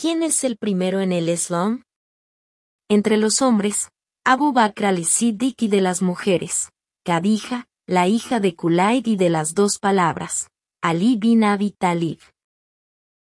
¿Quién es el primero en el Islam? Entre los hombres, Abu Bakr al-Siddiq y de las mujeres, Khadija, la hija de Kulayd y de las dos palabras, Ali bin Abi Talib.